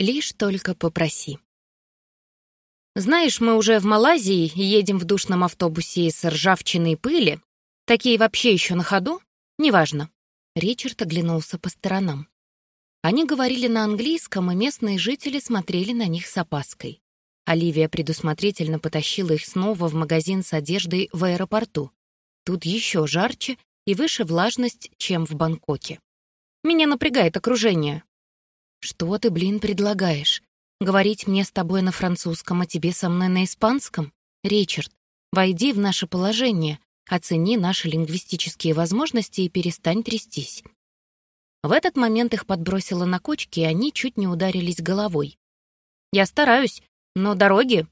Лишь только попроси. Знаешь, мы уже в Малайзии едем в душном автобусе из ржавчины и пыли. Такие вообще еще на ходу? Неважно. Ричард оглянулся по сторонам. Они говорили на английском, и местные жители смотрели на них с опаской. Оливия предусмотрительно потащила их снова в магазин с одеждой в аэропорту. Тут еще жарче и выше влажность, чем в Бангкоке. Меня напрягает окружение. Что ты, блин, предлагаешь? Говорить мне с тобой на французском, а тебе со мной на испанском? Ричард, войди в наше положение, оцени наши лингвистические возможности и перестань трястись. В этот момент их подбросило на кочки, и они чуть не ударились головой. «Я стараюсь, но дороги...»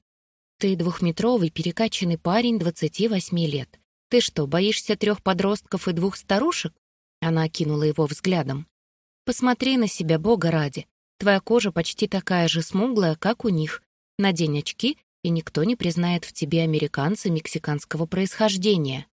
«Ты двухметровый перекачанный парень 28 лет. Ты что, боишься трех подростков и двух старушек?» Она окинула его взглядом. «Посмотри на себя, Бога ради. Твоя кожа почти такая же смуглая, как у них. Надень очки, и никто не признает в тебе американца мексиканского происхождения.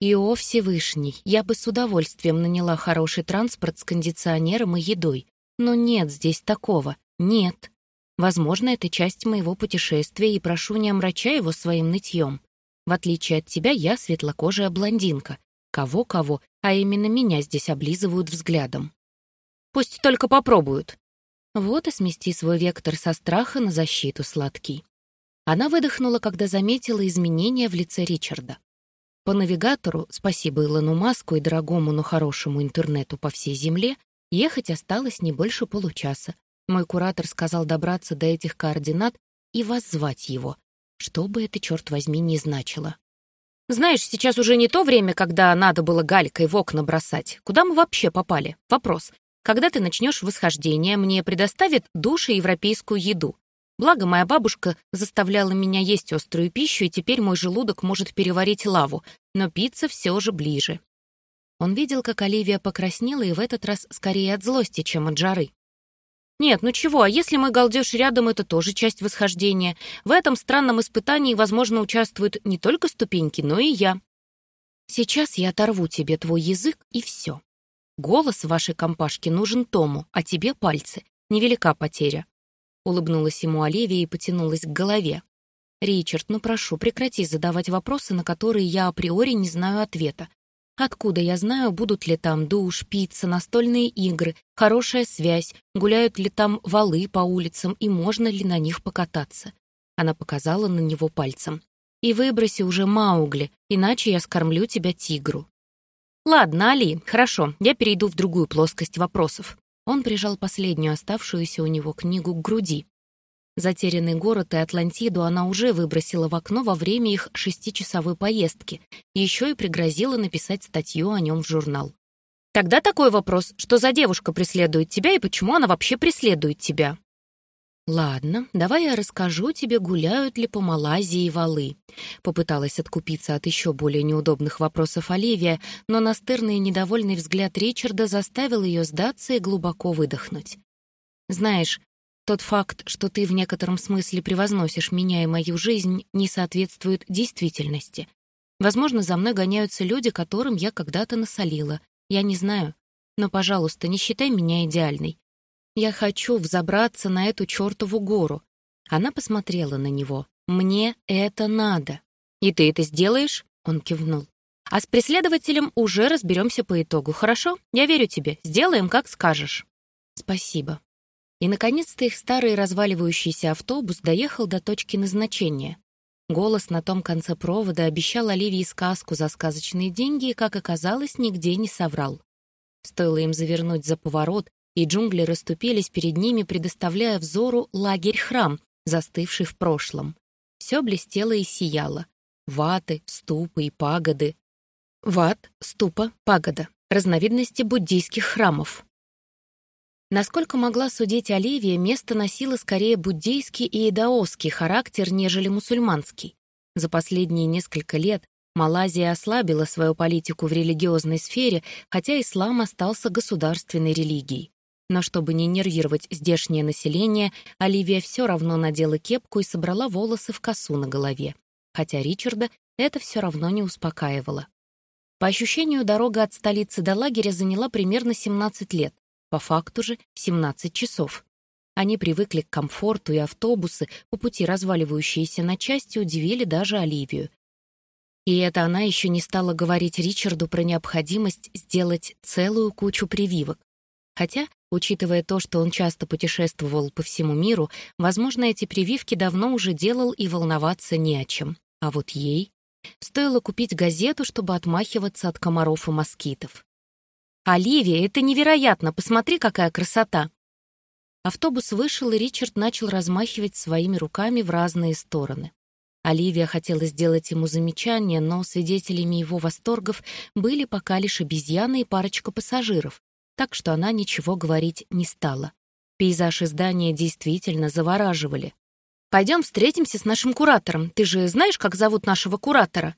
И о Всевышний, я бы с удовольствием наняла хороший транспорт с кондиционером и едой. Но нет здесь такого. Нет. Возможно, это часть моего путешествия, и прошу, не омрачай его своим нытьем. В отличие от тебя, я светлокожая блондинка. Кого-кого, а именно меня здесь облизывают взглядом. Пусть только попробуют. Вот и смести свой вектор со страха на защиту, сладкий. Она выдохнула, когда заметила изменения в лице Ричарда. По навигатору, спасибо Илону Маску и дорогому, но хорошему интернету по всей Земле, ехать осталось не больше получаса. Мой куратор сказал добраться до этих координат и воззвать его, что бы это, черт возьми, не значило. «Знаешь, сейчас уже не то время, когда надо было галькой в окна бросать. Куда мы вообще попали? Вопрос. Когда ты начнешь восхождение, мне предоставят душ европейскую еду. Благо, моя бабушка заставляла меня есть острую пищу, и теперь мой желудок может переварить лаву, но пицца все же ближе. Он видел, как Оливия покраснела, и в этот раз скорее от злости, чем от жары. «Нет, ну чего, а если мой галдеж рядом, это тоже часть восхождения. В этом странном испытании, возможно, участвуют не только ступеньки, но и я. Сейчас я оторву тебе твой язык, и все. Голос вашей компашки нужен Тому, а тебе пальцы. Невелика потеря. Улыбнулась ему Оливия и потянулась к голове. «Ричард, ну прошу, прекрати задавать вопросы, на которые я априори не знаю ответа. Откуда я знаю, будут ли там душ, пицца, настольные игры, хорошая связь, гуляют ли там валы по улицам и можно ли на них покататься?» Она показала на него пальцем. «И выброси уже Маугли, иначе я скормлю тебя тигру». «Ладно, Али, хорошо, я перейду в другую плоскость вопросов. Он прижал последнюю оставшуюся у него книгу к груди. Затерянный город и Атлантиду она уже выбросила в окно во время их шестичасовой поездки, еще и пригрозила написать статью о нем в журнал. «Тогда такой вопрос, что за девушка преследует тебя и почему она вообще преследует тебя?» «Ладно, давай я расскажу тебе, гуляют ли по Малайзии валы». Попыталась откупиться от еще более неудобных вопросов Оливия, но настырный и недовольный взгляд Ричарда заставил ее сдаться и глубоко выдохнуть. «Знаешь, тот факт, что ты в некотором смысле превозносишь меня и мою жизнь, не соответствует действительности. Возможно, за мной гоняются люди, которым я когда-то насолила. Я не знаю. Но, пожалуйста, не считай меня идеальной. Я хочу взобраться на эту чертову гору. Она посмотрела на него. Мне это надо. И ты это сделаешь? Он кивнул. А с преследователем уже разберемся по итогу, хорошо? Я верю тебе. Сделаем, как скажешь. Спасибо. И, наконец-то, их старый разваливающийся автобус доехал до точки назначения. Голос на том конце провода обещал Оливии сказку за сказочные деньги и, как оказалось, нигде не соврал. Стоило им завернуть за поворот, и джунгли расступились перед ними, предоставляя взору лагерь-храм, застывший в прошлом. Все блестело и сияло. Ваты, ступы и пагоды. Ват, ступа, пагода — разновидности буддийских храмов. Насколько могла судить Оливия, место носило скорее буддийский и идаосский характер, нежели мусульманский. За последние несколько лет Малайзия ослабила свою политику в религиозной сфере, хотя ислам остался государственной религией. Но чтобы не нервировать здешнее население, Оливия все равно надела кепку и собрала волосы в косу на голове. Хотя Ричарда это все равно не успокаивало. По ощущению, дорога от столицы до лагеря заняла примерно 17 лет, по факту же 17 часов. Они привыкли к комфорту, и автобусы, по пути разваливающиеся на части, удивили даже Оливию. И это она еще не стала говорить Ричарду про необходимость сделать целую кучу прививок. Хотя, учитывая то, что он часто путешествовал по всему миру, возможно, эти прививки давно уже делал и волноваться не о чем. А вот ей стоило купить газету, чтобы отмахиваться от комаров и москитов. «Оливия, это невероятно! Посмотри, какая красота!» Автобус вышел, и Ричард начал размахивать своими руками в разные стороны. Оливия хотела сделать ему замечание, но свидетелями его восторгов были пока лишь обезьяны и парочка пассажиров, так что она ничего говорить не стала. Пейзаж и здания действительно завораживали. «Пойдем встретимся с нашим куратором. Ты же знаешь, как зовут нашего куратора?»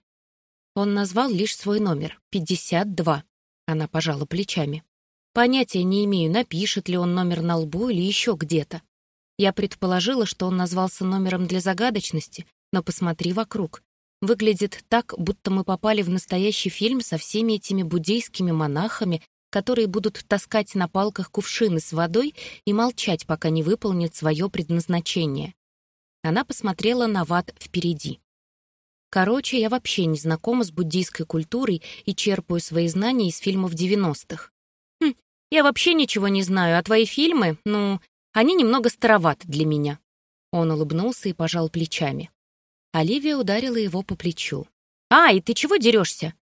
Он назвал лишь свой номер — 52. Она пожала плечами. Понятия не имею, напишет ли он номер на лбу или еще где-то. Я предположила, что он назвался номером для загадочности, но посмотри вокруг. Выглядит так, будто мы попали в настоящий фильм со всеми этими буддийскими монахами, которые будут таскать на палках кувшины с водой и молчать, пока не выполнят свое предназначение. Она посмотрела на ват впереди. Короче, я вообще не знакома с буддийской культурой и черпаю свои знания из фильмов 90-х. Хм, я вообще ничего не знаю, а твои фильмы, ну, они немного староваты для меня». Он улыбнулся и пожал плечами. Оливия ударила его по плечу. «А, и ты чего дерешься?»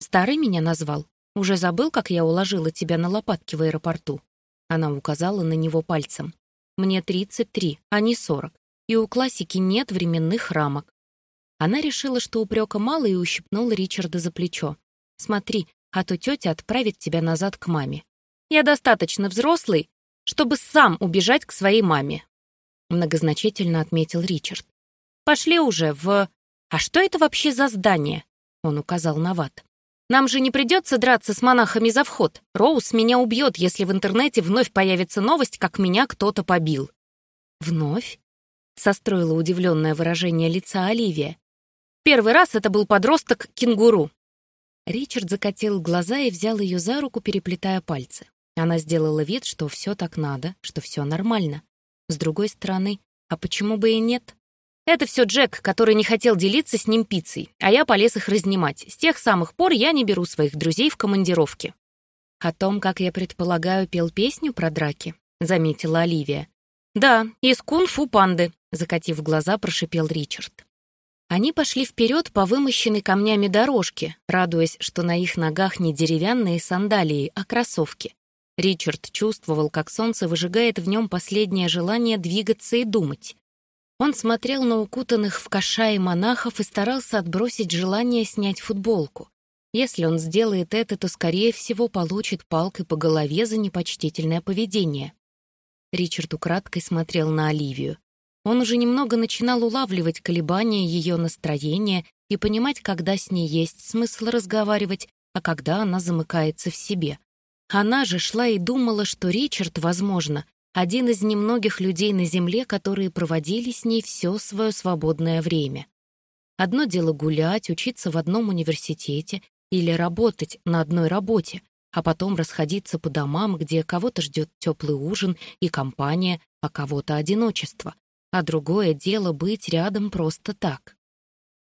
«Старый меня назвал. Уже забыл, как я уложила тебя на лопатки в аэропорту?» Она указала на него пальцем. «Мне 33, а не 40, и у классики нет временных рамок. Она решила, что упрека мало, и ущипнула Ричарда за плечо. «Смотри, а то тетя отправит тебя назад к маме. Я достаточно взрослый, чтобы сам убежать к своей маме», многозначительно отметил Ричард. «Пошли уже в... А что это вообще за здание?» Он указал на ват. «Нам же не придется драться с монахами за вход. Роуз меня убьет, если в интернете вновь появится новость, как меня кто-то побил». «Вновь?» — состроила удивленное выражение лица Оливия. Первый раз это был подросток-кенгуру. Ричард закатил глаза и взял ее за руку, переплетая пальцы. Она сделала вид, что все так надо, что все нормально. С другой стороны, а почему бы и нет? Это все Джек, который не хотел делиться с ним пиццей, а я полез их разнимать. С тех самых пор я не беру своих друзей в командировки. О том, как я предполагаю, пел песню про драки, заметила Оливия. Да, из кунг-фу панды, закатив глаза, прошипел Ричард. Они пошли вперед по вымощенной камнями дорожке, радуясь, что на их ногах не деревянные сандалии, а кроссовки. Ричард чувствовал, как солнце выжигает в нем последнее желание двигаться и думать. Он смотрел на укутанных в кашай монахов и старался отбросить желание снять футболку. Если он сделает это, то, скорее всего, получит палкой по голове за непочтительное поведение. Ричард украдкой смотрел на Оливию. Он уже немного начинал улавливать колебания ее настроения и понимать, когда с ней есть смысл разговаривать, а когда она замыкается в себе. Она же шла и думала, что Ричард, возможно, один из немногих людей на Земле, которые проводили с ней все свое свободное время. Одно дело гулять, учиться в одном университете или работать на одной работе, а потом расходиться по домам, где кого-то ждет теплый ужин и компания, а кого-то одиночество а другое дело быть рядом просто так.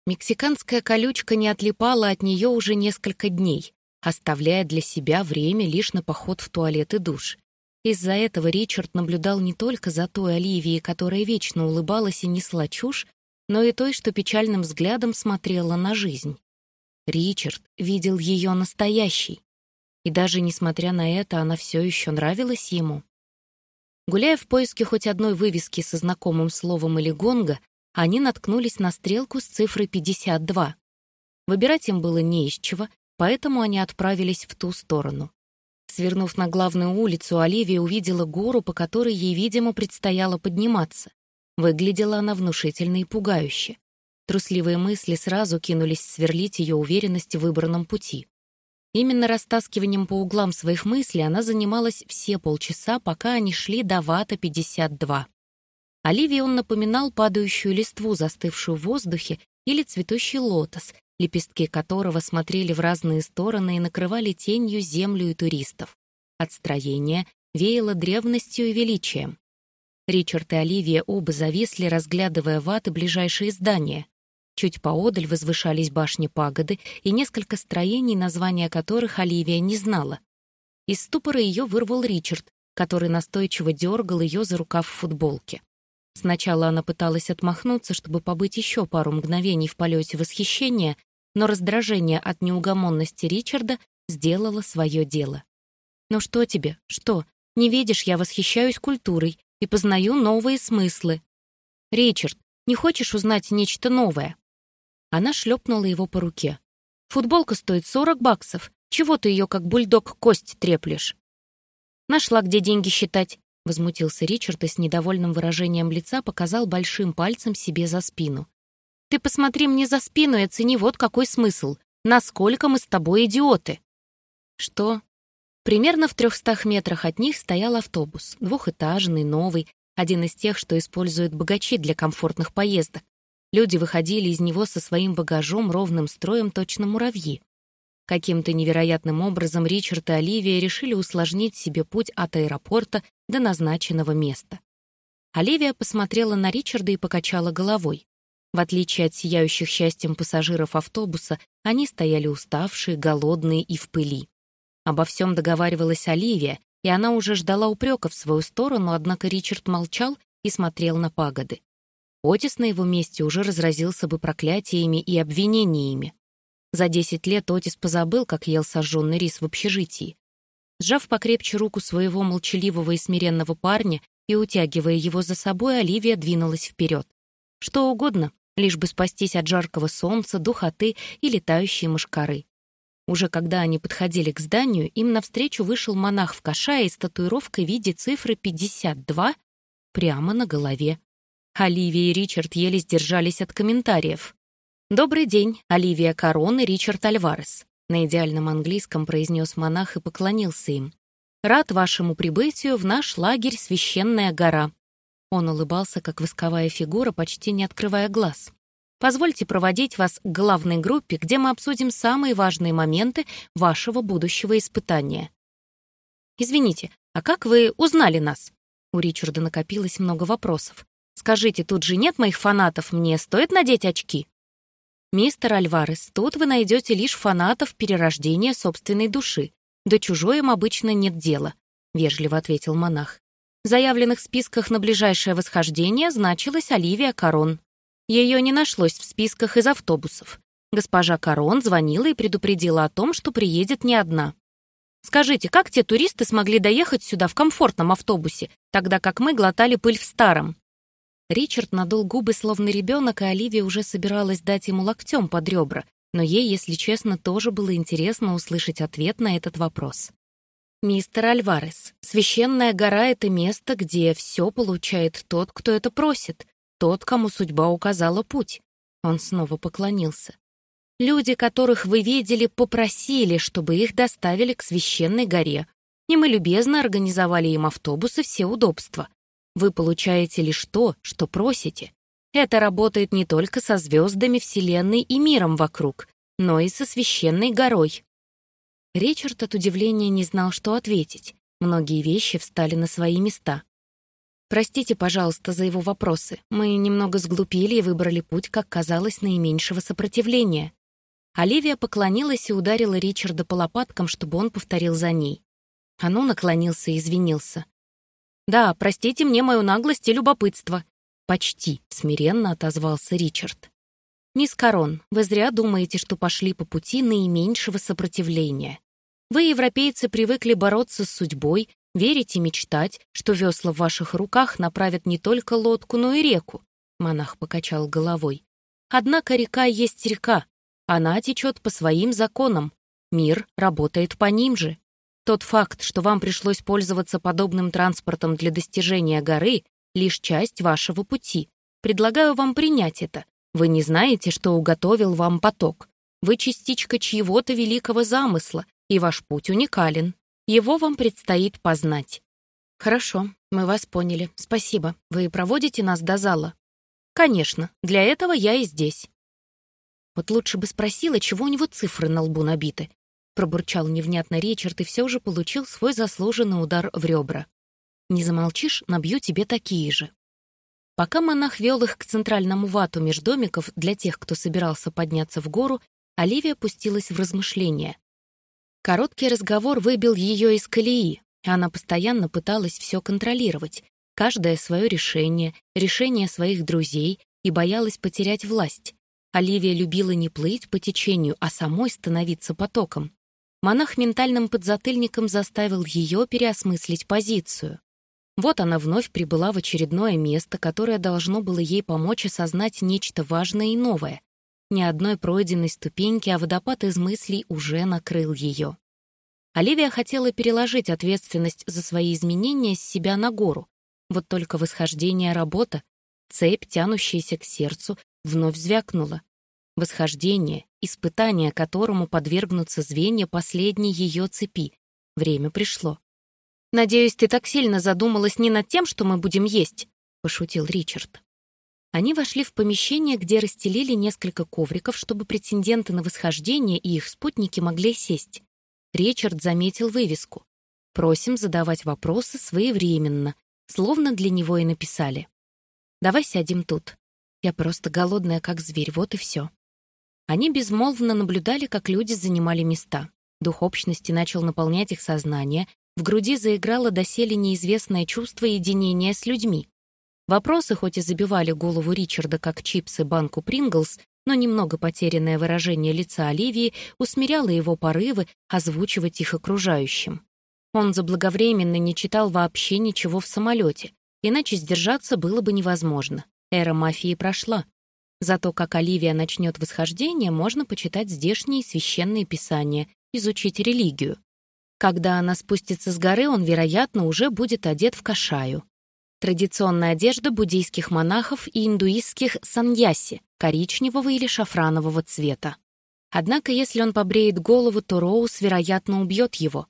Мексиканская колючка не отлипала от нее уже несколько дней, оставляя для себя время лишь на поход в туалет и душ. Из-за этого Ричард наблюдал не только за той Оливией, которая вечно улыбалась и несла чушь, но и той, что печальным взглядом смотрела на жизнь. Ричард видел ее настоящей. И даже несмотря на это, она все еще нравилась ему. Гуляя в поиске хоть одной вывески со знакомым словом или гонга, они наткнулись на стрелку с цифрой 52. Выбирать им было не из чего, поэтому они отправились в ту сторону. Свернув на главную улицу, Оливия увидела гору, по которой ей, видимо, предстояло подниматься. Выглядела она внушительно и пугающе. Трусливые мысли сразу кинулись сверлить ее уверенность в выбранном пути. Именно растаскиванием по углам своих мыслей она занималась все полчаса, пока они шли до Вата-52. Оливии он напоминал падающую листву, застывшую в воздухе, или цветущий лотос, лепестки которого смотрели в разные стороны и накрывали тенью землю и туристов. От строения веяло древностью и величием. Ричард и Оливия оба зависли, разглядывая ваты ближайшие здания. Чуть поодаль возвышались башни пагоды и несколько строений, названия которых Оливия не знала. Из ступора ее вырвал Ричард, который настойчиво дергал ее за рукав в футболке. Сначала она пыталась отмахнуться, чтобы побыть еще пару мгновений в полете восхищения, но раздражение от неугомонности Ричарда сделало свое дело. «Ну что тебе? Что? Не видишь, я восхищаюсь культурой и познаю новые смыслы. Ричард, не хочешь узнать нечто новое?» Она шлепнула его по руке. «Футболка стоит 40 баксов. Чего ты ее, как бульдог, кость треплешь?» «Нашла, где деньги считать», — возмутился Ричард и с недовольным выражением лица показал большим пальцем себе за спину. «Ты посмотри мне за спину и оцени вот какой смысл. Насколько мы с тобой идиоты!» «Что?» Примерно в трехстах метрах от них стоял автобус, двухэтажный, новый, один из тех, что используют богачи для комфортных поездок. Люди выходили из него со своим багажом ровным строем точно муравьи. Каким-то невероятным образом Ричард и Оливия решили усложнить себе путь от аэропорта до назначенного места. Оливия посмотрела на Ричарда и покачала головой. В отличие от сияющих счастьем пассажиров автобуса, они стояли уставшие, голодные и в пыли. Обо всем договаривалась Оливия, и она уже ждала упрека в свою сторону, однако Ричард молчал и смотрел на пагоды. Отис на его месте уже разразился бы проклятиями и обвинениями. За десять лет Отис позабыл, как ел сожженный рис в общежитии. Сжав покрепче руку своего молчаливого и смиренного парня и утягивая его за собой, Оливия двинулась вперед. Что угодно, лишь бы спастись от жаркого солнца, духоты и летающей мышкары. Уже когда они подходили к зданию, им навстречу вышел монах в кашае с татуировкой в виде цифры 52 прямо на голове. Оливия и Ричард еле сдержались от комментариев. «Добрый день, Оливия Корон и Ричард Альварес», на идеальном английском произнес монах и поклонился им. «Рад вашему прибытию в наш лагерь «Священная гора». Он улыбался, как восковая фигура, почти не открывая глаз. «Позвольте проводить вас к главной группе, где мы обсудим самые важные моменты вашего будущего испытания». «Извините, а как вы узнали нас?» У Ричарда накопилось много вопросов. «Скажите, тут же нет моих фанатов, мне стоит надеть очки?» «Мистер Альварес, тут вы найдете лишь фанатов перерождения собственной души. До чужой им обычно нет дела», — вежливо ответил монах. В заявленных списках на ближайшее восхождение значилась Оливия Корон. Ее не нашлось в списках из автобусов. Госпожа Корон звонила и предупредила о том, что приедет не одна. «Скажите, как те туристы смогли доехать сюда в комфортном автобусе, тогда как мы глотали пыль в старом?» Ричард надул губы, словно ребенок, и Оливия уже собиралась дать ему локтем под ребра, но ей, если честно, тоже было интересно услышать ответ на этот вопрос. «Мистер Альварес, священная гора — это место, где все получает тот, кто это просит, тот, кому судьба указала путь». Он снова поклонился. «Люди, которых вы видели, попросили, чтобы их доставили к священной горе, и мы любезно организовали им автобусы все удобства. Вы получаете лишь то, что просите. Это работает не только со звездами Вселенной и миром вокруг, но и со священной горой. Ричард от удивления не знал, что ответить. Многие вещи встали на свои места. Простите, пожалуйста, за его вопросы. Мы немного сглупили и выбрали путь, как казалось, наименьшего сопротивления. Оливия поклонилась и ударила Ричарда по лопаткам, чтобы он повторил за ней. Ану наклонился и извинился. «Да, простите мне мою наглость и любопытство». «Почти», — смиренно отозвался Ричард. «Мисс Корон, вы зря думаете, что пошли по пути наименьшего сопротивления. Вы, европейцы, привыкли бороться с судьбой, верить и мечтать, что весла в ваших руках направят не только лодку, но и реку», — монах покачал головой. «Однако река есть река. Она течет по своим законам. Мир работает по ним же. Тот факт, что вам пришлось пользоваться подобным транспортом для достижения горы, лишь часть вашего пути. Предлагаю вам принять это. Вы не знаете, что уготовил вам поток. Вы частичка чьего-то великого замысла, и ваш путь уникален. Его вам предстоит познать. Хорошо, мы вас поняли. Спасибо. Вы проводите нас до зала? Конечно, для этого я и здесь. Вот лучше бы спросила, чего у него цифры на лбу набиты пробурчал невнятно Ричард и все же получил свой заслуженный удар в ребра. Не замолчишь, набью тебе такие же. Пока монах вел их к центральному вату междомиков для тех, кто собирался подняться в гору, Оливия пустилась в размышления. Короткий разговор выбил ее из колеи, она постоянно пыталась все контролировать, каждое свое решение, решение своих друзей, и боялась потерять власть. Оливия любила не плыть по течению, а самой становиться потоком. Монах ментальным подзатыльником заставил ее переосмыслить позицию. Вот она вновь прибыла в очередное место, которое должно было ей помочь осознать нечто важное и новое. Ни одной пройденной ступеньки, а водопад из мыслей уже накрыл ее. Оливия хотела переложить ответственность за свои изменения с себя на гору. Вот только восхождение работа, цепь, тянущаяся к сердцу, вновь звякнула. Восхождение, испытание которому подвергнутся звенья последней ее цепи. Время пришло. «Надеюсь, ты так сильно задумалась не над тем, что мы будем есть», — пошутил Ричард. Они вошли в помещение, где расстелили несколько ковриков, чтобы претенденты на восхождение и их спутники могли сесть. Ричард заметил вывеску. «Просим задавать вопросы своевременно», словно для него и написали. «Давай сядем тут. Я просто голодная, как зверь, вот и все». Они безмолвно наблюдали, как люди занимали места. Дух общности начал наполнять их сознание, в груди заиграло доселе неизвестное чувство единения с людьми. Вопросы хоть и забивали голову Ричарда как чипсы банку Принглс, но немного потерянное выражение лица Оливии усмиряло его порывы озвучивать их окружающим. Он заблаговременно не читал вообще ничего в самолете, иначе сдержаться было бы невозможно. Эра мафии прошла. Зато как Оливия начнет восхождение, можно почитать здешние священные писания, изучить религию. Когда она спустится с горы, он, вероятно, уже будет одет в кашаю. Традиционная одежда буддийских монахов и индуистских саньяси, коричневого или шафранового цвета. Однако, если он побреет голову, то Роуз, вероятно, убьет его.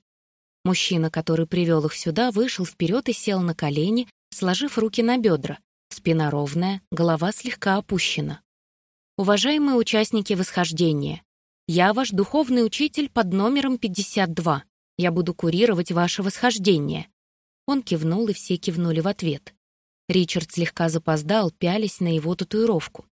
Мужчина, который привел их сюда, вышел вперед и сел на колени, сложив руки на бедра. Спина ровная, голова слегка опущена. Уважаемые участники восхождения, я ваш духовный учитель под номером 52. Я буду курировать ваше восхождение». Он кивнул, и все кивнули в ответ. Ричард слегка запоздал, пялись на его татуировку.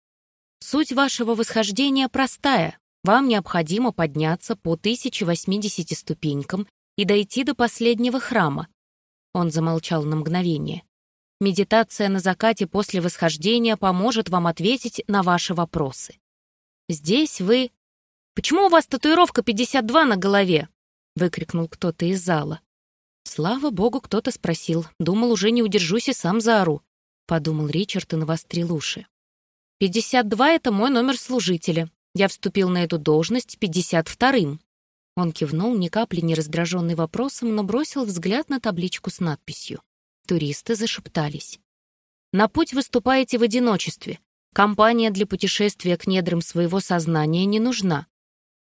«Суть вашего восхождения простая. Вам необходимо подняться по 1080 ступенькам и дойти до последнего храма». Он замолчал на мгновение. «Медитация на закате после восхождения поможет вам ответить на ваши вопросы. Здесь вы... Почему у вас татуировка 52 на голове?» Выкрикнул кто-то из зала. Слава богу, кто-то спросил. Думал, уже не удержусь и сам заору. Подумал Ричард и навострил уши. «Пятьдесят два — это мой номер служителя. Я вступил на эту должность пятьдесят вторым». Он кивнул, ни капли не раздраженный вопросом, но бросил взгляд на табличку с надписью. Туристы зашептались. «На путь выступаете в одиночестве. Компания для путешествия к недрам своего сознания не нужна.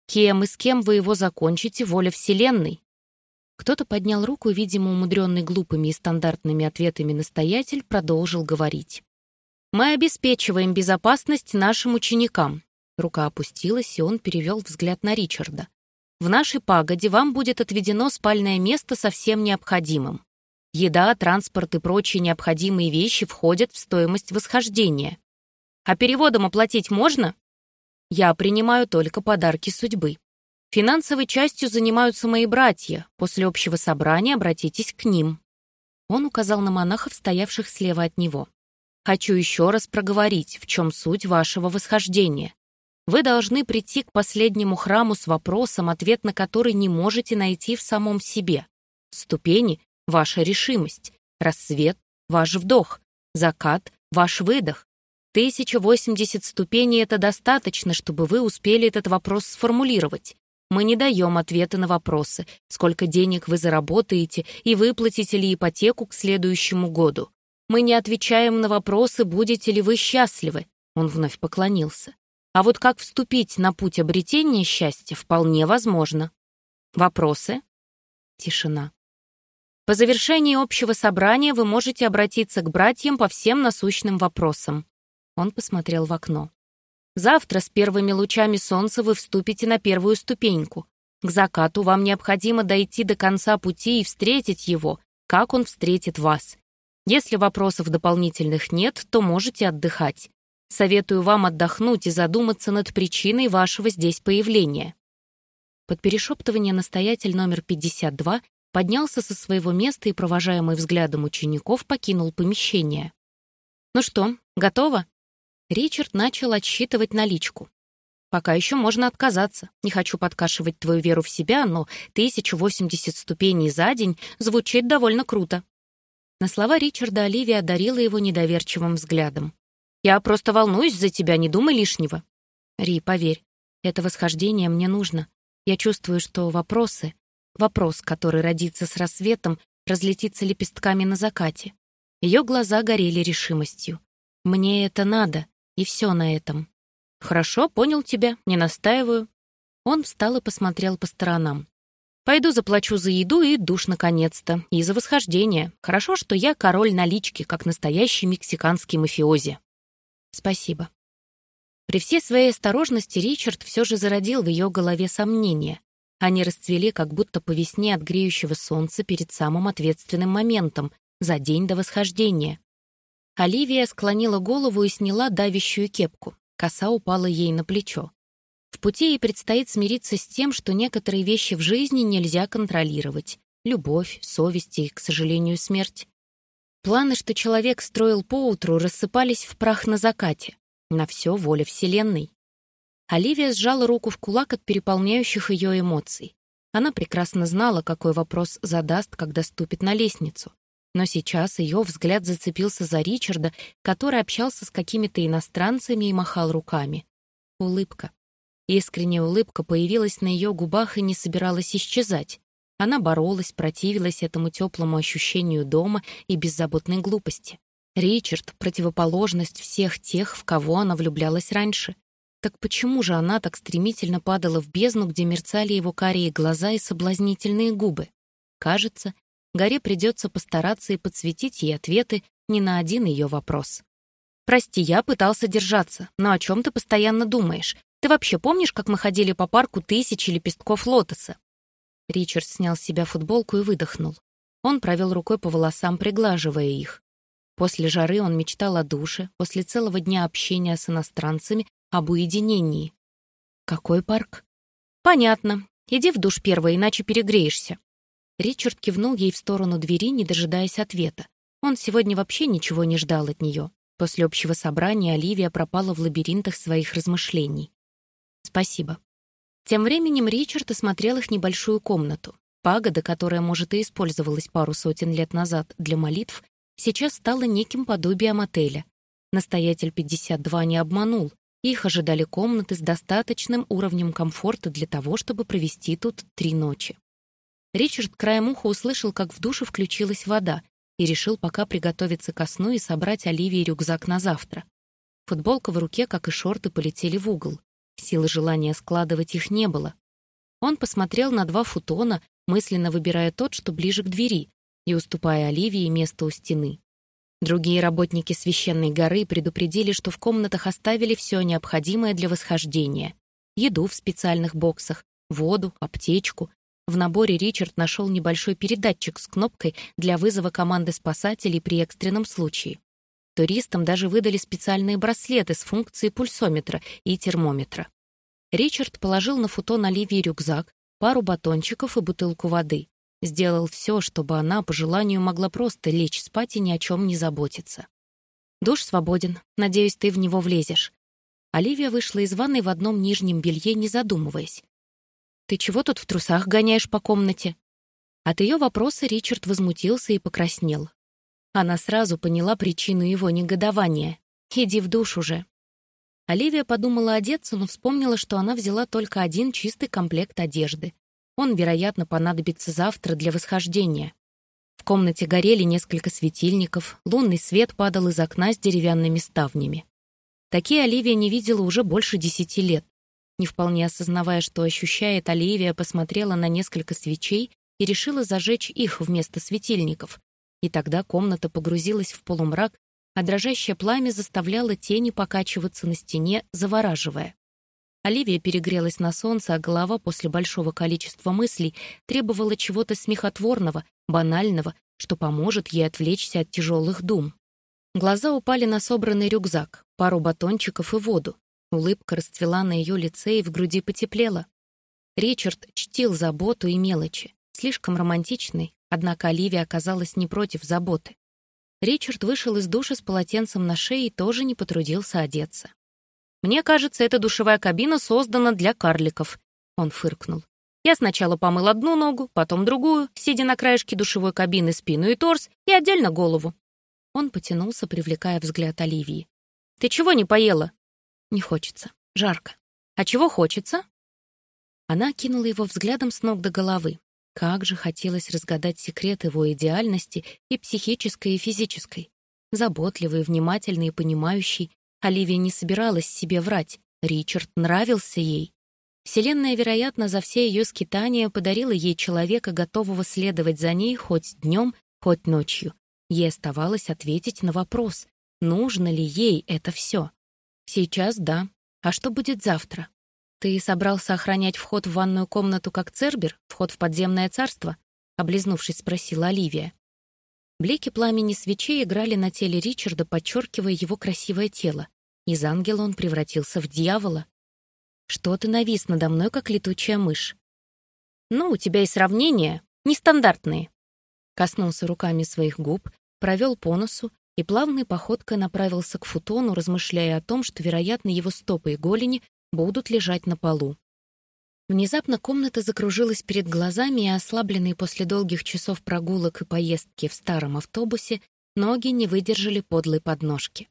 Кем и с кем вы его закончите, воля Вселенной. Кто-то поднял руку, видимо, умудренный глупыми и стандартными ответами настоятель продолжил говорить. «Мы обеспечиваем безопасность нашим ученикам». Рука опустилась, и он перевел взгляд на Ричарда. «В нашей пагоде вам будет отведено спальное место со всем необходимым. Еда, транспорт и прочие необходимые вещи входят в стоимость восхождения. А переводом оплатить можно?» Я принимаю только подарки судьбы. Финансовой частью занимаются мои братья. После общего собрания обратитесь к ним». Он указал на монахов, стоявших слева от него. «Хочу еще раз проговорить, в чем суть вашего восхождения. Вы должны прийти к последнему храму с вопросом, ответ на который не можете найти в самом себе. Ступени — ваша решимость, рассвет — ваш вдох, закат — ваш выдох, 1080 ступеней — это достаточно, чтобы вы успели этот вопрос сформулировать. Мы не даем ответы на вопросы, сколько денег вы заработаете и выплатите ли ипотеку к следующему году. Мы не отвечаем на вопросы, будете ли вы счастливы. Он вновь поклонился. А вот как вступить на путь обретения счастья вполне возможно. Вопросы? Тишина. По завершении общего собрания вы можете обратиться к братьям по всем насущным вопросам. Он посмотрел в окно. «Завтра с первыми лучами солнца вы вступите на первую ступеньку. К закату вам необходимо дойти до конца пути и встретить его, как он встретит вас. Если вопросов дополнительных нет, то можете отдыхать. Советую вам отдохнуть и задуматься над причиной вашего здесь появления». Под перешептывание настоятель номер 52 поднялся со своего места и, провожаемый взглядом учеников, покинул помещение. «Ну что, готово?» Ричард начал отсчитывать наличку. «Пока еще можно отказаться. Не хочу подкашивать твою веру в себя, но 1080 ступеней за день звучит довольно круто». На слова Ричарда Оливия одарила его недоверчивым взглядом. «Я просто волнуюсь за тебя, не думай лишнего». «Ри, поверь, это восхождение мне нужно. Я чувствую, что вопросы, вопрос, который родится с рассветом, разлетится лепестками на закате. Ее глаза горели решимостью. Мне это надо, и все на этом. Хорошо, понял тебя, не настаиваю. Он встал и посмотрел по сторонам. Пойду заплачу за еду и душ наконец-то, и за восхождение. Хорошо, что я король налички, как настоящий мексиканский мафиози. Спасибо. При всей своей осторожности Ричард все же зародил в ее голове сомнения. Они расцвели как будто по весне от греющего солнца перед самым ответственным моментом, за день до восхождения. Оливия склонила голову и сняла давящую кепку. Коса упала ей на плечо. В пути ей предстоит смириться с тем, что некоторые вещи в жизни нельзя контролировать. Любовь, совесть и, к сожалению, смерть. Планы, что человек строил поутру, рассыпались в прах на закате. На все воля Вселенной. Оливия сжала руку в кулак от переполняющих ее эмоций. Она прекрасно знала, какой вопрос задаст, когда ступит на лестницу. Но сейчас ее взгляд зацепился за Ричарда, который общался с какими-то иностранцами и махал руками. Улыбка. Искренняя улыбка появилась на ее губах и не собиралась исчезать. Она боролась, противилась этому теплому ощущению дома и беззаботной глупости. Ричард — противоположность всех тех, в кого она влюблялась раньше. Так почему же она так стремительно падала в бездну, где мерцали его карие глаза и соблазнительные губы? Кажется, Горе придется постараться и подсветить ей ответы не на один ее вопрос. «Прости, я пытался держаться, но о чем ты постоянно думаешь? Ты вообще помнишь, как мы ходили по парку тысячи лепестков лотоса?» Ричард снял с себя футболку и выдохнул. Он провел рукой по волосам, приглаживая их. После жары он мечтал о душе, после целого дня общения с иностранцами, об уединении. «Какой парк?» «Понятно. Иди в душ первой, иначе перегреешься». Ричард кивнул ей в сторону двери, не дожидаясь ответа. Он сегодня вообще ничего не ждал от нее. После общего собрания Оливия пропала в лабиринтах своих размышлений. «Спасибо». Тем временем Ричард осмотрел их небольшую комнату. Пагода, которая, может, и использовалась пару сотен лет назад для молитв, сейчас стала неким подобием отеля. Настоятель 52 не обманул. Их ожидали комнаты с достаточным уровнем комфорта для того, чтобы провести тут три ночи. Ричард краем уха услышал, как в душе включилась вода, и решил пока приготовиться ко сну и собрать Оливии рюкзак на завтра. Футболка в руке, как и шорты, полетели в угол. Силы желания складывать их не было. Он посмотрел на два футона, мысленно выбирая тот, что ближе к двери, и уступая Оливии место у стены. Другие работники священной горы предупредили, что в комнатах оставили все необходимое для восхождения. Еду в специальных боксах, воду, аптечку. В наборе Ричард нашел небольшой передатчик с кнопкой для вызова команды спасателей при экстренном случае. Туристам даже выдали специальные браслеты с функцией пульсометра и термометра. Ричард положил на футон Оливии рюкзак, пару батончиков и бутылку воды. Сделал все, чтобы она, по желанию, могла просто лечь спать и ни о чем не заботиться. «Душ свободен. Надеюсь, ты в него влезешь». Оливия вышла из ванной в одном нижнем белье, не задумываясь. «Ты чего тут в трусах гоняешь по комнате?» От ее вопроса Ричард возмутился и покраснел. Она сразу поняла причину его негодования. «Иди в душ уже». Оливия подумала одеться, но вспомнила, что она взяла только один чистый комплект одежды. Он, вероятно, понадобится завтра для восхождения. В комнате горели несколько светильников, лунный свет падал из окна с деревянными ставнями. Такие Оливия не видела уже больше десяти лет. Не вполне осознавая, что ощущает, Оливия посмотрела на несколько свечей и решила зажечь их вместо светильников, и тогда комната погрузилась в полумрак, а дрожащее пламя заставляло тени покачиваться на стене, завораживая. Оливия перегрелась на солнце, а голова после большого количества мыслей требовала чего-то смехотворного, банального, что поможет ей отвлечься от тяжелых дум. Глаза упали на собранный рюкзак, пару батончиков и воду. Улыбка расцвела на ее лице и в груди потеплела. Ричард чтил заботу и мелочи, слишком романтичный, однако Оливия оказалась не против заботы. Ричард вышел из душа с полотенцем на шее и тоже не потрудился одеться. «Мне кажется, эта душевая кабина создана для карликов», — он фыркнул. «Я сначала помыл одну ногу, потом другую, сидя на краешке душевой кабины спину и торс, и отдельно голову». Он потянулся, привлекая взгляд Оливии. «Ты чего не поела?» «Не хочется. Жарко». «А чего хочется?» Она кинула его взглядом с ног до головы. Как же хотелось разгадать секрет его идеальности и психической, и физической. Заботливый, внимательный и понимающий, Оливия не собиралась себе врать. Ричард нравился ей. Вселенная, вероятно, за все ее скитания подарила ей человека, готового следовать за ней хоть днем, хоть ночью. Ей оставалось ответить на вопрос, нужно ли ей это все. Сейчас да. А что будет завтра? Ты собрался охранять вход в ванную комнату как Цербер, вход в подземное царство? Облизнувшись, спросила Оливия. Блики пламени свечей играли на теле Ричарда, подчеркивая его красивое тело. Из ангела он превратился в дьявола. «Что ты навис надо мной, как летучая мышь?» «Ну, у тебя и сравнения нестандартные». Коснулся руками своих губ, провел по носу и плавной походкой направился к футону, размышляя о том, что, вероятно, его стопы и голени будут лежать на полу. Внезапно комната закружилась перед глазами, и ослабленные после долгих часов прогулок и поездки в старом автобусе ноги не выдержали подлой подножки.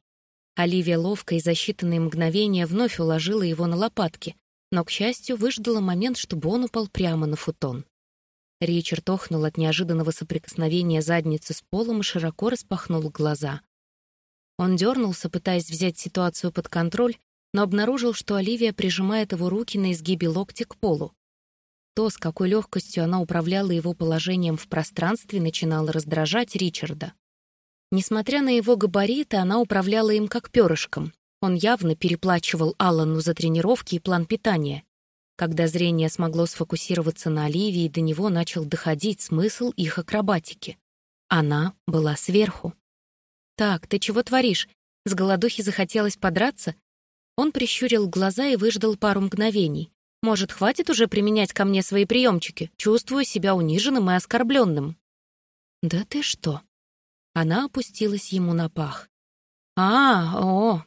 Оливия ловко и за считанные мгновения вновь уложила его на лопатки, но, к счастью, выждала момент, чтобы он упал прямо на футон. Ричард охнул от неожиданного соприкосновения задницы с полом и широко распахнул глаза. Он дернулся, пытаясь взять ситуацию под контроль, но обнаружил, что Оливия прижимает его руки на изгибе локтя к полу. То, с какой легкостью она управляла его положением в пространстве, начинало раздражать Ричарда. Несмотря на его габариты, она управляла им как перышком. Он явно переплачивал Аллану за тренировки и план питания. Когда зрение смогло сфокусироваться на Оливии, до него начал доходить смысл их акробатики. Она была сверху. «Так, ты чего творишь? С голодухи захотелось подраться? Он прищурил глаза и выждал пару мгновений. «Может, хватит уже применять ко мне свои приемчики? Чувствую себя униженным и оскорбленным». «Да ты что?» Она опустилась ему на пах. «А, о!»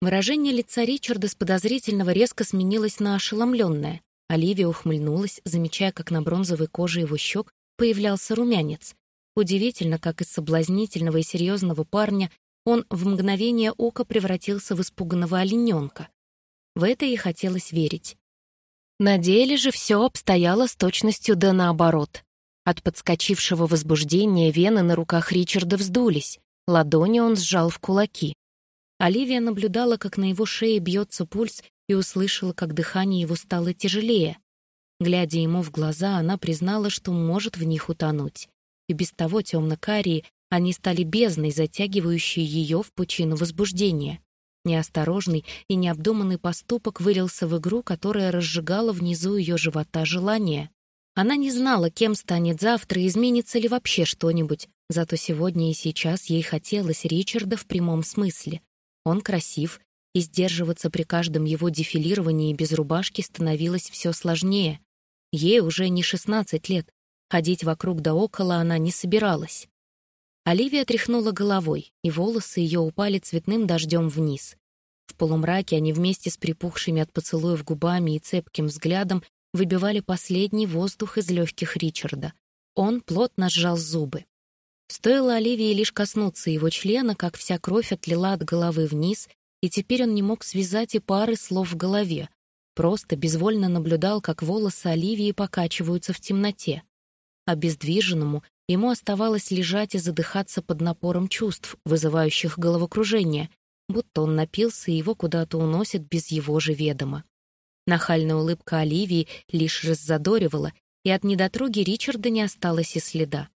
Выражение лица Ричарда с подозрительного резко сменилось на ошеломленное. Оливия ухмыльнулась, замечая, как на бронзовой коже его щек появлялся румянец. Удивительно, как из соблазнительного и серьезного парня он в мгновение ока превратился в испуганного олененка. В это и хотелось верить. На деле же все обстояло с точностью да наоборот. От подскочившего возбуждения вены на руках Ричарда вздулись, ладони он сжал в кулаки. Оливия наблюдала, как на его шее бьется пульс, и услышала, как дыхание его стало тяжелее. Глядя ему в глаза, она признала, что может в них утонуть. И без того темно-карие они стали бездной, затягивающей ее в пучину возбуждения. Неосторожный и необдуманный поступок вылился в игру, которая разжигала внизу ее живота желание. Она не знала, кем станет завтра изменится ли вообще что-нибудь, зато сегодня и сейчас ей хотелось Ричарда в прямом смысле. Он красив, и сдерживаться при каждом его дефилировании без рубашки становилось все сложнее. Ей уже не 16 лет, ходить вокруг да около она не собиралась. Оливия тряхнула головой, и волосы ее упали цветным дождем вниз. В полумраке они вместе с припухшими от поцелуев губами и цепким взглядом выбивали последний воздух из легких Ричарда. Он плотно сжал зубы. Стоило Оливии лишь коснуться его члена, как вся кровь отлила от головы вниз, и теперь он не мог связать и пары слов в голове. Просто безвольно наблюдал, как волосы Оливии покачиваются в темноте. Обездвиженному Ему оставалось лежать и задыхаться под напором чувств, вызывающих головокружение, будто он напился и его куда-то уносит без его же ведома. Нахальная улыбка Оливии лишь раззадоривала, и от недотроги Ричарда не осталось и следа.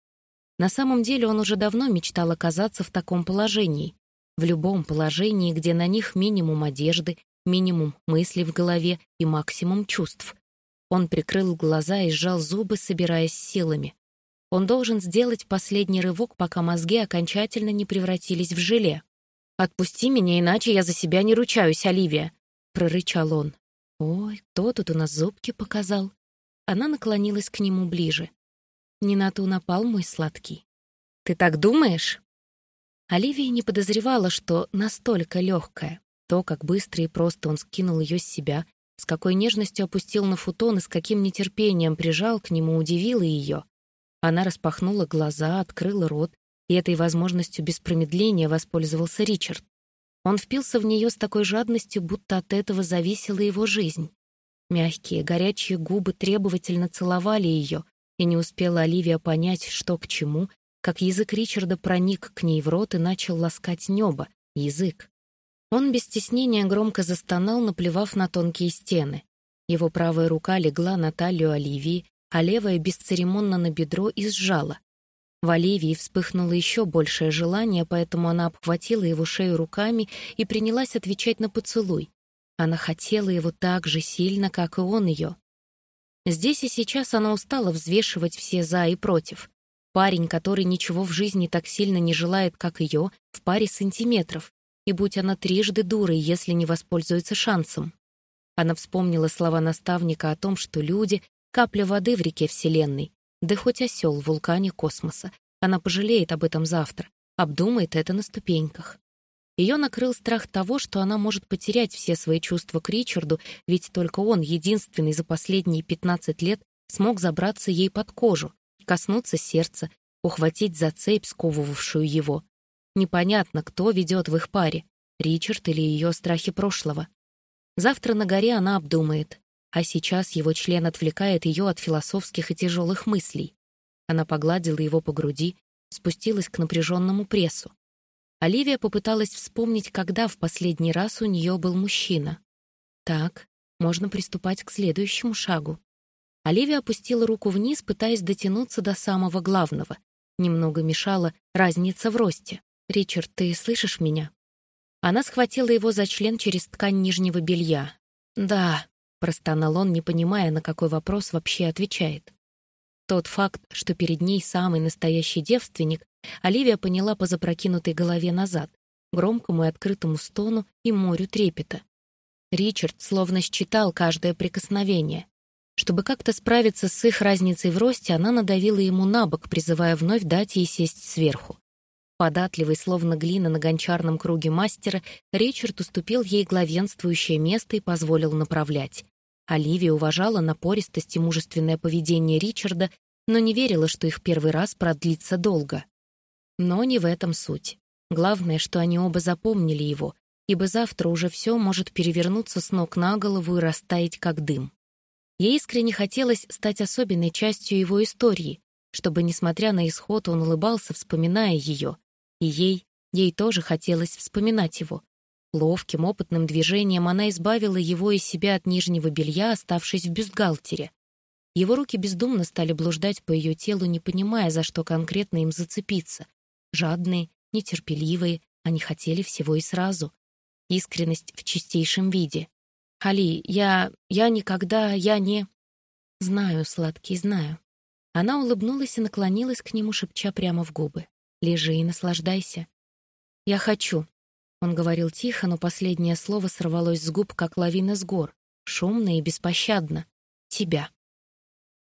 На самом деле он уже давно мечтал оказаться в таком положении. В любом положении, где на них минимум одежды, минимум мыслей в голове и максимум чувств. Он прикрыл глаза и сжал зубы, собираясь силами. Он должен сделать последний рывок, пока мозги окончательно не превратились в желе. «Отпусти меня, иначе я за себя не ручаюсь, Оливия!» — прорычал он. «Ой, кто тут у нас зубки показал?» Она наклонилась к нему ближе. «Не на ту напал мой сладкий». «Ты так думаешь?» Оливия не подозревала, что настолько легкая. То, как быстро и просто он скинул ее с себя, с какой нежностью опустил на футон и с каким нетерпением прижал к нему, удивило ее. Она распахнула глаза, открыла рот, и этой возможностью без промедления воспользовался Ричард. Он впился в нее с такой жадностью, будто от этого зависела его жизнь. Мягкие, горячие губы требовательно целовали ее, и не успела Оливия понять, что к чему, как язык Ричарда проник к ней в рот и начал ласкать небо, язык. Он без стеснения громко застонал, наплевав на тонкие стены. Его правая рука легла на талию Оливии, а левая бесцеремонно на бедро и сжала. В Оливии вспыхнуло еще большее желание, поэтому она обхватила его шею руками и принялась отвечать на поцелуй. Она хотела его так же сильно, как и он ее. Здесь и сейчас она устала взвешивать все «за» и «против». Парень, который ничего в жизни так сильно не желает, как ее, в паре сантиметров, и будь она трижды дурой, если не воспользуется шансом. Она вспомнила слова наставника о том, что люди Капля воды в реке Вселенной, да хоть осел в вулкане космоса. Она пожалеет об этом завтра, обдумает это на ступеньках. Ее накрыл страх того, что она может потерять все свои чувства к Ричарду, ведь только он, единственный за последние 15 лет, смог забраться ей под кожу, коснуться сердца, ухватить за цепь, сковывавшую его. Непонятно, кто ведет в их паре, Ричард или ее страхи прошлого. Завтра на горе она обдумает, а сейчас его член отвлекает ее от философских и тяжелых мыслей. Она погладила его по груди, спустилась к напряженному прессу. Оливия попыталась вспомнить, когда в последний раз у нее был мужчина. Так, можно приступать к следующему шагу. Оливия опустила руку вниз, пытаясь дотянуться до самого главного. Немного мешала разница в росте. «Ричард, ты слышишь меня?» Она схватила его за член через ткань нижнего белья. «Да», Простонал он, не понимая, на какой вопрос вообще отвечает. Тот факт, что перед ней самый настоящий девственник, Оливия поняла по запрокинутой голове назад, громкому и открытому стону и морю трепета. Ричард словно считал каждое прикосновение. Чтобы как-то справиться с их разницей в росте, она надавила ему на бок, призывая вновь дать ей сесть сверху. Податливый, словно глина на гончарном круге мастера, Ричард уступил ей главенствующее место и позволил направлять. Оливия уважала напористость и мужественное поведение Ричарда, но не верила, что их первый раз продлится долго. Но не в этом суть. Главное, что они оба запомнили его, ибо завтра уже все может перевернуться с ног на голову и растаять, как дым. Ей искренне хотелось стать особенной частью его истории, чтобы, несмотря на исход, он улыбался, вспоминая ее. И ей, ей тоже хотелось вспоминать его, Ловким, опытным движением она избавила его и себя от нижнего белья, оставшись в бюстгальтере. Его руки бездумно стали блуждать по ее телу, не понимая, за что конкретно им зацепиться. Жадные, нетерпеливые, они хотели всего и сразу. Искренность в чистейшем виде. «Али, я... я никогда... я не...» «Знаю, сладкий, знаю». Она улыбнулась и наклонилась к нему, шепча прямо в губы. «Лежи и наслаждайся». «Я хочу», он говорил тихо, но последнее слово сорвалось с губ, как лавина с гор, шумно и беспощадно. «Тебя».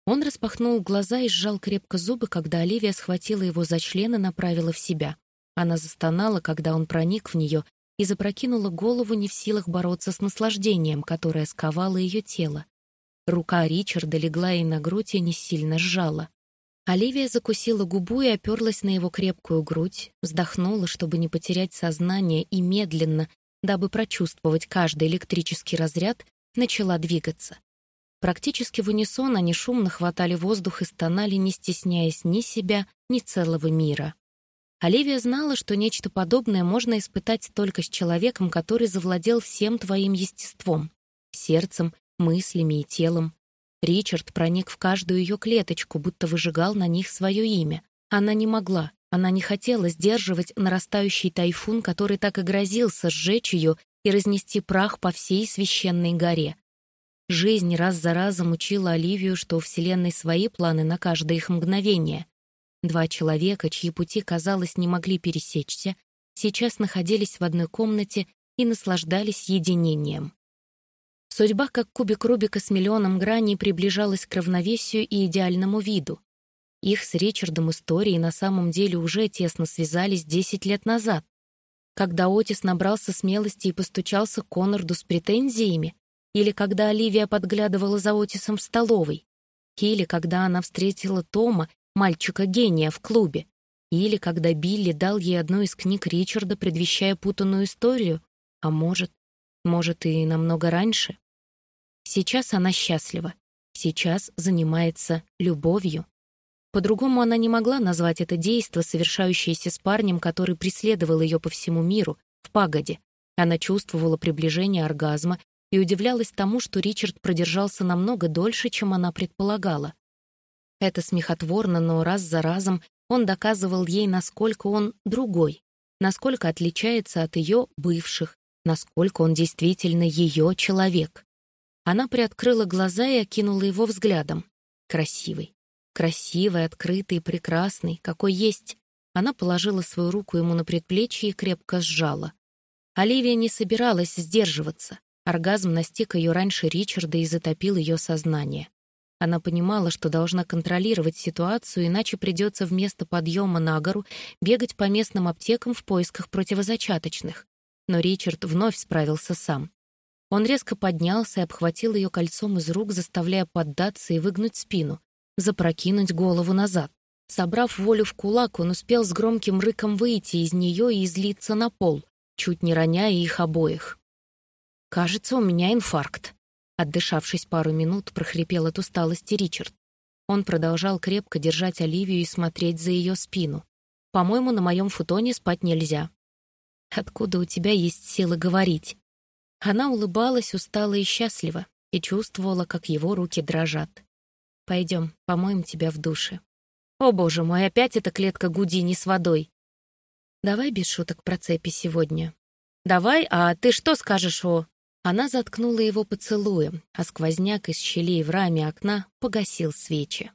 Он распахнул глаза и сжал крепко зубы, когда Оливия схватила его за член и направила в себя. Она застонала, когда он проник в нее, и запрокинула голову не в силах бороться с наслаждением, которое сковало ее тело. Рука Ричарда легла ей на грудь и не сильно сжала. Оливия закусила губу и оперлась на его крепкую грудь, вздохнула, чтобы не потерять сознание, и медленно, дабы прочувствовать каждый электрический разряд, начала двигаться. Практически в унисон они шумно хватали воздух и стонали, не стесняясь ни себя, ни целого мира. Оливия знала, что нечто подобное можно испытать только с человеком, который завладел всем твоим естеством — сердцем, мыслями и телом, Ричард проник в каждую ее клеточку, будто выжигал на них свое имя. Она не могла, она не хотела сдерживать нарастающий тайфун, который так и грозился сжечь ее и разнести прах по всей священной горе. Жизнь раз за разом учила Оливию, что у Вселенной свои планы на каждое их мгновение. Два человека, чьи пути, казалось, не могли пересечься, сейчас находились в одной комнате и наслаждались единением. Судьба, как кубик Рубика с миллионом граней, приближалась к равновесию и идеальному виду. Их с Ричардом истории на самом деле уже тесно связались 10 лет назад, когда Отис набрался смелости и постучался к Коннорду с претензиями, или когда Оливия подглядывала за Отисом в столовой, или когда она встретила Тома мальчика-гения в клубе, или когда Билли дал ей одну из книг Ричарда, предвещая путанную историю, а может, может и намного раньше. Сейчас она счастлива, сейчас занимается любовью. По-другому она не могла назвать это действо, совершающееся с парнем, который преследовал ее по всему миру, в пагоде. Она чувствовала приближение оргазма и удивлялась тому, что Ричард продержался намного дольше, чем она предполагала. Это смехотворно, но раз за разом он доказывал ей, насколько он другой, насколько отличается от ее бывших, насколько он действительно ее человек. Она приоткрыла глаза и окинула его взглядом. Красивый. Красивый, открытый прекрасный, какой есть. Она положила свою руку ему на предплечье и крепко сжала. Оливия не собиралась сдерживаться. Оргазм настиг ее раньше Ричарда и затопил ее сознание. Она понимала, что должна контролировать ситуацию, иначе придется вместо подъема на гору бегать по местным аптекам в поисках противозачаточных. Но Ричард вновь справился сам. Он резко поднялся и обхватил ее кольцом из рук, заставляя поддаться и выгнуть спину, запрокинуть голову назад. Собрав волю в кулак, он успел с громким рыком выйти из нее и излиться на пол, чуть не роняя их обоих. «Кажется, у меня инфаркт», Отдышавшись пару минут, прохрипел от усталости Ричард. Он продолжал крепко держать Оливию и смотреть за ее спину. «По-моему, на моем футоне спать нельзя». «Откуда у тебя есть силы говорить?» Она улыбалась устало и счастливо и чувствовала, как его руки дрожат. «Пойдем, помоем тебя в душе». «О, боже мой, опять эта клетка Гудини с водой!» «Давай без шуток про цепи сегодня». «Давай, а ты что скажешь о...» Она заткнула его поцелуем, а сквозняк из щелей в раме окна погасил свечи.